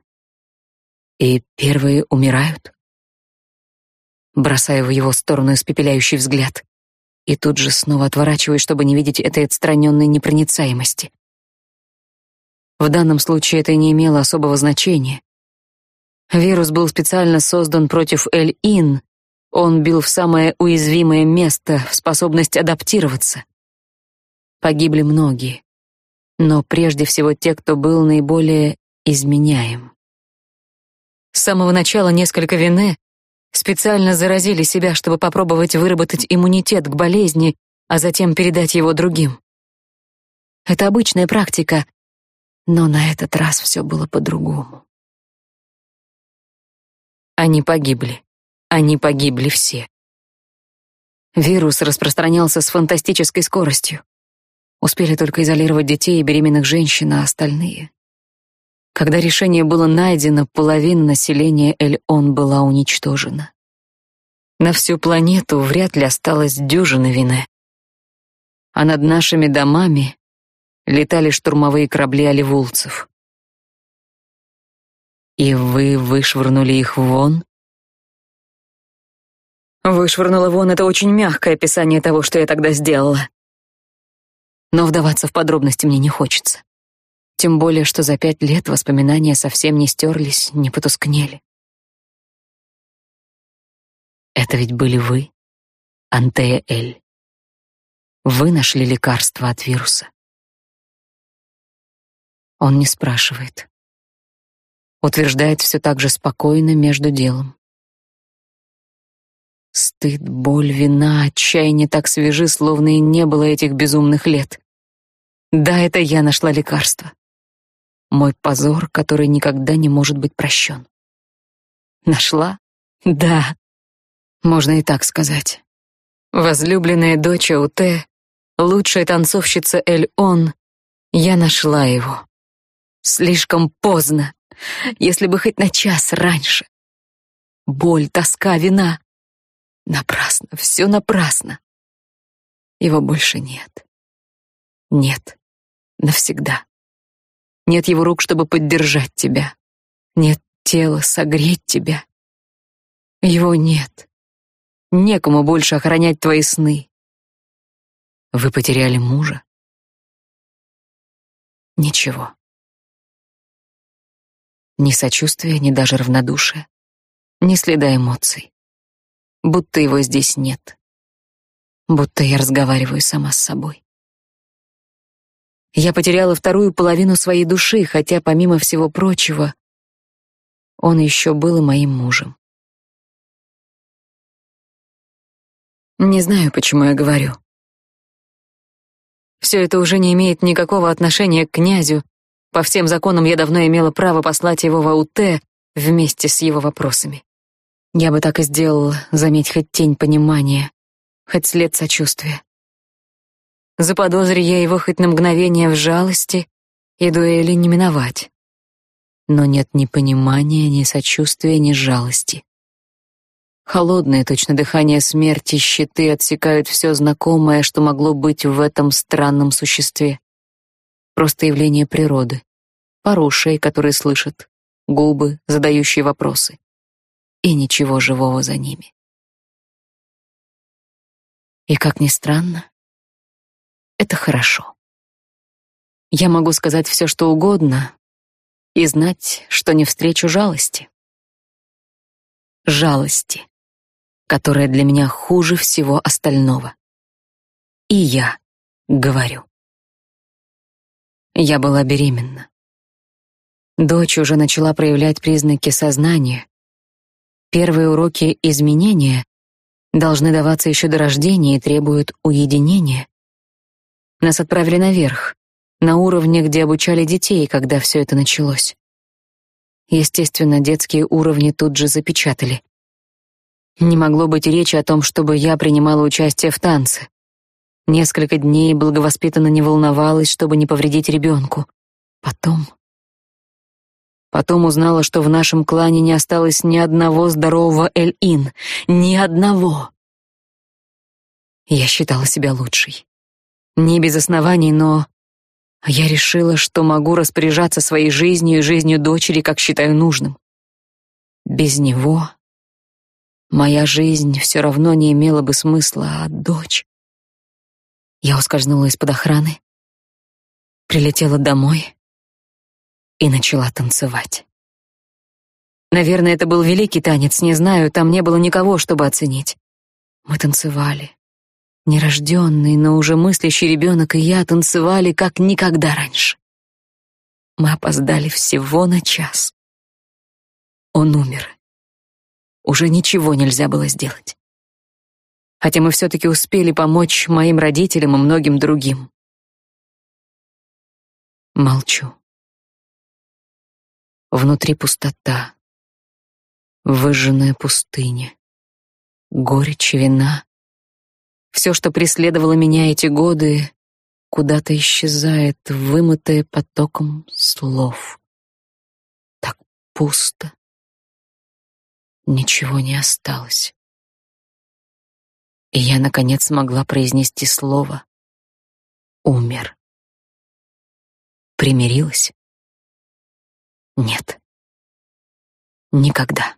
И первые умирают. Бросаю в его сторону испепеляющий взгляд. И тут же снова отворачиваюсь, чтобы не видеть этой отстраненной непроницаемости. В данном случае это не имело особого значения. Вирус был специально создан против Эль-Ин. Он бил в самое уязвимое место, в способность адаптироваться. Погибли многие, но прежде всего те, кто был наиболее изменяем. С самого начала несколько вины специально заразили себя, чтобы попробовать выработать иммунитет к болезни, а затем передать его другим. Это обычная практика, но на этот раз все было по-другому. Они погибли. Они погибли все. Вирус распространялся с фантастической скоростью. Успели только изолировать детей и беременных женщин, а остальные... Когда решение было найдено, половина населения Эль-Он была уничтожена. На всю планету вряд ли осталось дюжина вины. А над нашими домами летали штурмовые корабли оливулцев. И вы вышвырнули их вон? Вышвырнула вон — это очень мягкое описание того, что я тогда сделала. Но вдаваться в подробности мне не хочется. Тем более, что за пять лет воспоминания совсем не стерлись, не потускнели. Это ведь были вы, Антея Эль. Вы нашли лекарство от вируса. Он не спрашивает. Утверждает все так же спокойно между делом. Стыд, боль, вина, отчаяние так свежи, словно и не было этих безумных лет. Да, это я нашла лекарство. Мой позор, который никогда не может быть прощен. Нашла? Да, можно и так сказать. Возлюбленная дочь Ауте, лучшая танцовщица Эль-Он, я нашла его. Слишком поздно, если бы хоть на час раньше. Боль, тоска, вина. Напрасно, все напрасно. Его больше нет. Нет, навсегда. Нет его рук, чтобы поддержать тебя. Нет тела согреть тебя. Его нет. Некому больше охранять твои сны. Вы потеряли мужа? Ничего. Ни сочувствия, ни даже равнодушия, ни следа эмоций. Будто его здесь нет. Будто я разговариваю сама с собой. Я потеряла вторую половину своей души, хотя, помимо всего прочего, он еще был и моим мужем. Не знаю, почему я говорю. Все это уже не имеет никакого отношения к князю. По всем законам я давно имела право послать его в Ауте вместе с его вопросами. Я бы так и сделала, заметь хоть тень понимания, хоть след сочувствия. Заподозри я его хоть на мгновение в жалости, и дуэли не миновать. Но нет ни понимания, ни сочувствия, ни жалости. Холодные, точно дыхание смерти, щиты отсекают все знакомое, что могло быть в этом странном существе. Просто явление природы. Пару которые слышат, губы, задающие вопросы. И ничего живого за ними. И как ни странно, это хорошо. Я могу сказать все, что угодно, и знать, что не встречу жалости. Жалости которая для меня хуже всего остального. и я говорю. Я была беременна. Дочь уже начала проявлять признаки сознания. Первые уроки изменения должны даваться еще до рождения и требуют уединения. Нас отправили наверх, на уровне, где обучали детей, когда все это началось. Естественно, детские уровни тут же запечатали. Не могло быть речи о том, чтобы я принимала участие в танце. Несколько дней благовоспитанно не волновалась, чтобы не повредить ребенку. Потом... Потом узнала, что в нашем клане не осталось ни одного здорового Эль-Ин. Ни одного. Я считала себя лучшей. Не без оснований, но... Я решила, что могу распоряжаться своей жизнью и жизнью дочери, как считаю нужным. Без него моя жизнь все равно не имела бы смысла, а дочь... Я ускользнула из-под охраны, прилетела домой и начала танцевать. Наверное, это был великий танец, не знаю, там не было никого, чтобы оценить. Мы танцевали, Нерожденный, но уже мыслящий ребенок и я танцевали как никогда раньше. Мы опоздали всего на час. Он умер. Уже ничего нельзя было сделать. Хотя мы все-таки успели помочь моим родителям и многим другим. Молчу. Внутри пустота, выжженная пустыня, горечь вина все, что преследовало меня эти годы, куда-то исчезает, вымытое потоком слов. Так пусто. Ничего не осталось. И я, наконец, смогла произнести слово «умер». Примирилась? Нет. Никогда.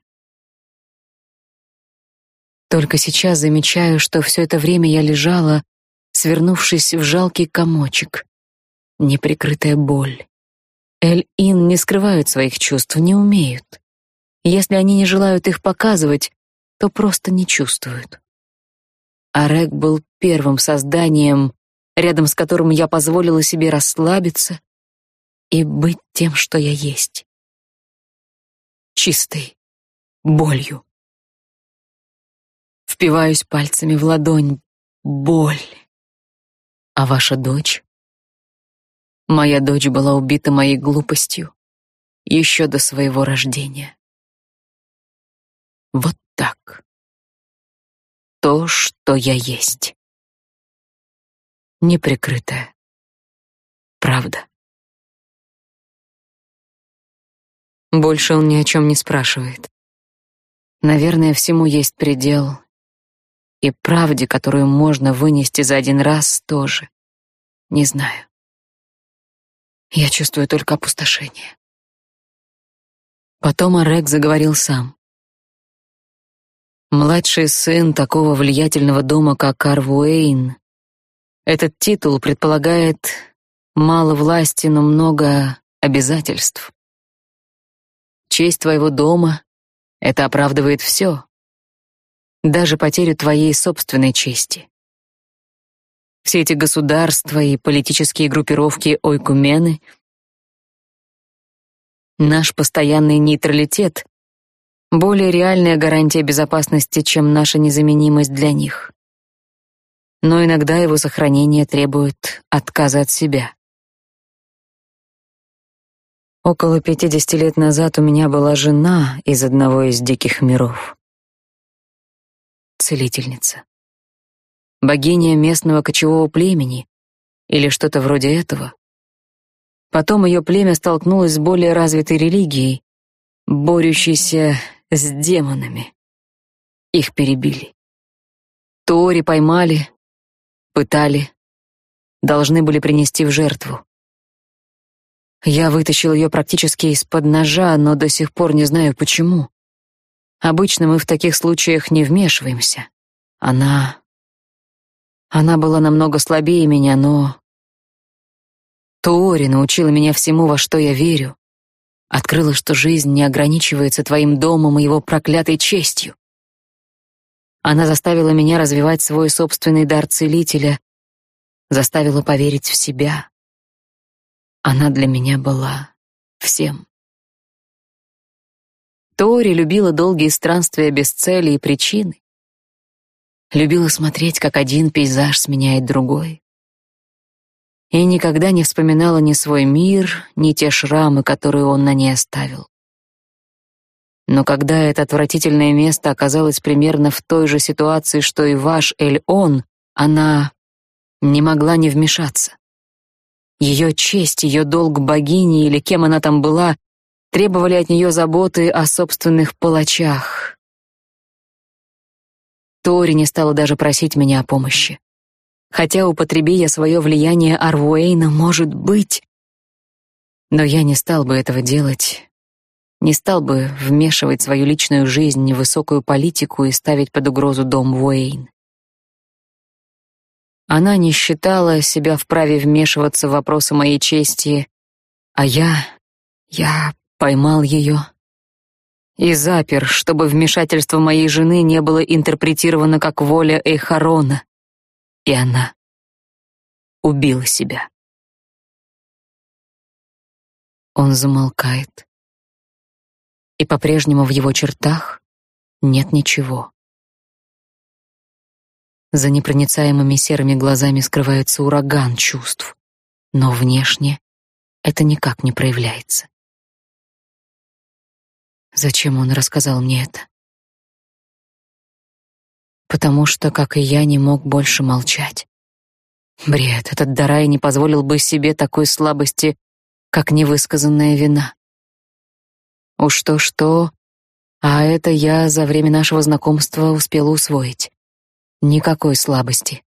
Только сейчас замечаю, что все это время я лежала, свернувшись в жалкий комочек. Неприкрытая боль. Эль-Ин не скрывают своих чувств, не умеют. Если они не желают их показывать, то просто не чувствуют. Арек был первым созданием, рядом с которым я позволила себе расслабиться и быть тем, что я есть. Чистой болью. Впиваюсь пальцами в ладонь. Боль. А ваша дочь? Моя дочь была убита моей глупостью еще до своего рождения. Вот так. То, что я есть. Неприкрытая. Правда. Больше он ни о чем не спрашивает. Наверное, всему есть предел, и правде, которую можно вынести за один раз, тоже. Не знаю. Я чувствую только опустошение. Потом Орек заговорил сам. Младший сын такого влиятельного дома, как Арвуэйн. Этот титул предполагает мало власти, но много обязательств. Честь твоего дома — это оправдывает все даже потерю твоей собственной чести. Все эти государства и политические группировки ойкумены, наш постоянный нейтралитет — более реальная гарантия безопасности, чем наша незаменимость для них. Но иногда его сохранение требует отказа от себя. Около пятидесяти лет назад у меня была жена из одного из диких миров целительница. Богиня местного кочевого племени или что-то вроде этого. Потом ее племя столкнулось с более развитой религией, борющейся с демонами. Их перебили. Тори поймали, пытали, должны были принести в жертву. Я вытащил ее практически из-под ножа, но до сих пор не знаю почему. Обычно мы в таких случаях не вмешиваемся. Она... Она была намного слабее меня, но... Туори научила меня всему, во что я верю. Открыла, что жизнь не ограничивается твоим домом и его проклятой честью. Она заставила меня развивать свой собственный дар целителя, заставила поверить в себя. Она для меня была всем. Тори любила долгие странствия без цели и причины. Любила смотреть, как один пейзаж сменяет другой. И никогда не вспоминала ни свой мир, ни те шрамы, которые он на ней оставил. Но когда это отвратительное место оказалось примерно в той же ситуации, что и ваш Эль-Он, она не могла не вмешаться. Ее честь, ее долг богини или кем она там была, требовали от нее заботы о собственных палачах. Тори не стала даже просить меня о помощи. Хотя употреби я свое влияние Арвуэйна, может быть... Но я не стал бы этого делать, не стал бы вмешивать свою личную жизнь в высокую политику и ставить под угрозу дом Уэйн. Она не считала себя вправе вмешиваться в вопросы моей чести, а я... я поймал ее и запер, чтобы вмешательство моей жены не было интерпретировано как воля Эйхарона, и она убила себя. Он замолкает, и по-прежнему в его чертах нет ничего. За непроницаемыми серыми глазами скрывается ураган чувств, но внешне это никак не проявляется. Зачем он рассказал мне это? Потому что, как и я, не мог больше молчать. Бред, этот Дарай не позволил бы себе такой слабости, как невысказанная вина. Уж то-что, а это я за время нашего знакомства успела усвоить. Никакой слабости.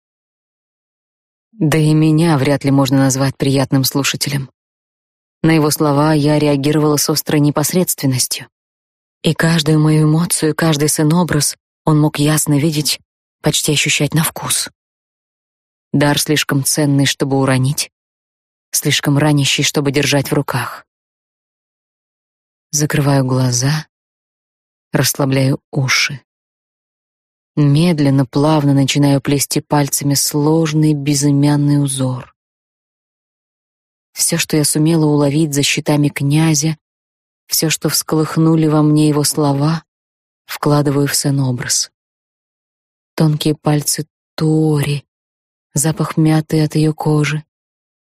Да и меня вряд ли можно назвать приятным слушателем. На его слова я реагировала с острой непосредственностью. И каждую мою эмоцию, каждый сын-образ он мог ясно видеть, почти ощущать на вкус. Дар слишком ценный, чтобы уронить, слишком ранящий, чтобы держать в руках. Закрываю глаза, расслабляю уши. Медленно, плавно начинаю плести пальцами сложный безымянный узор. Все, что я сумела уловить за щитами князя, все, что всколыхнули во мне его слова, вкладываю в сын-образ. Тонкие пальцы Тори, запах мяты от ее кожи,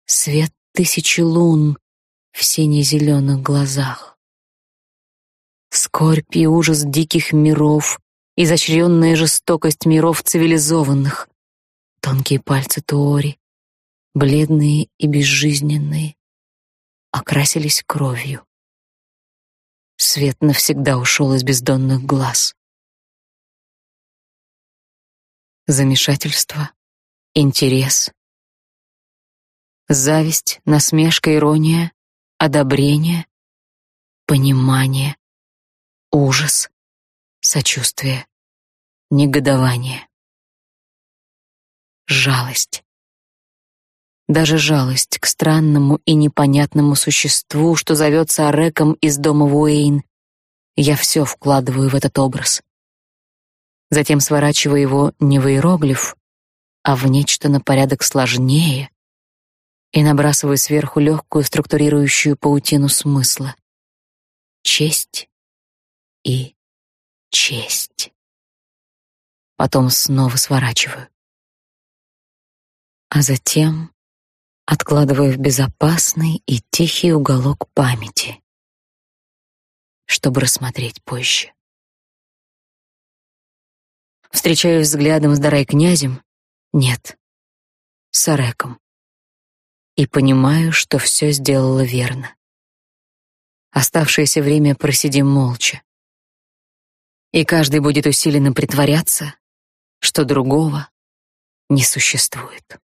свет тысячи лун в сине-зеленых глазах. Скорбь и ужас диких миров, изощренная жестокость миров цивилизованных. Тонкие пальцы Тори, бледные и безжизненные, окрасились кровью. Свет навсегда ушел из бездонных глаз. Замешательство, интерес, зависть, насмешка, ирония, одобрение, понимание, ужас, сочувствие, негодование, жалость даже жалость к странному и непонятному существу, что зовется Ареком из дома Уэйн. Я все вкладываю в этот образ. Затем сворачиваю его не в иероглиф, а в нечто на порядок сложнее и набрасываю сверху легкую структурирующую паутину смысла. Честь и честь. Потом снова сворачиваю. А затем откладываю в безопасный и тихий уголок памяти, чтобы рассмотреть позже. Встречаюсь взглядом с Дарай князем? Нет, с Ареком. И понимаю, что все сделала верно. Оставшееся время просидим молча. И каждый будет усиленно притворяться, что другого не существует.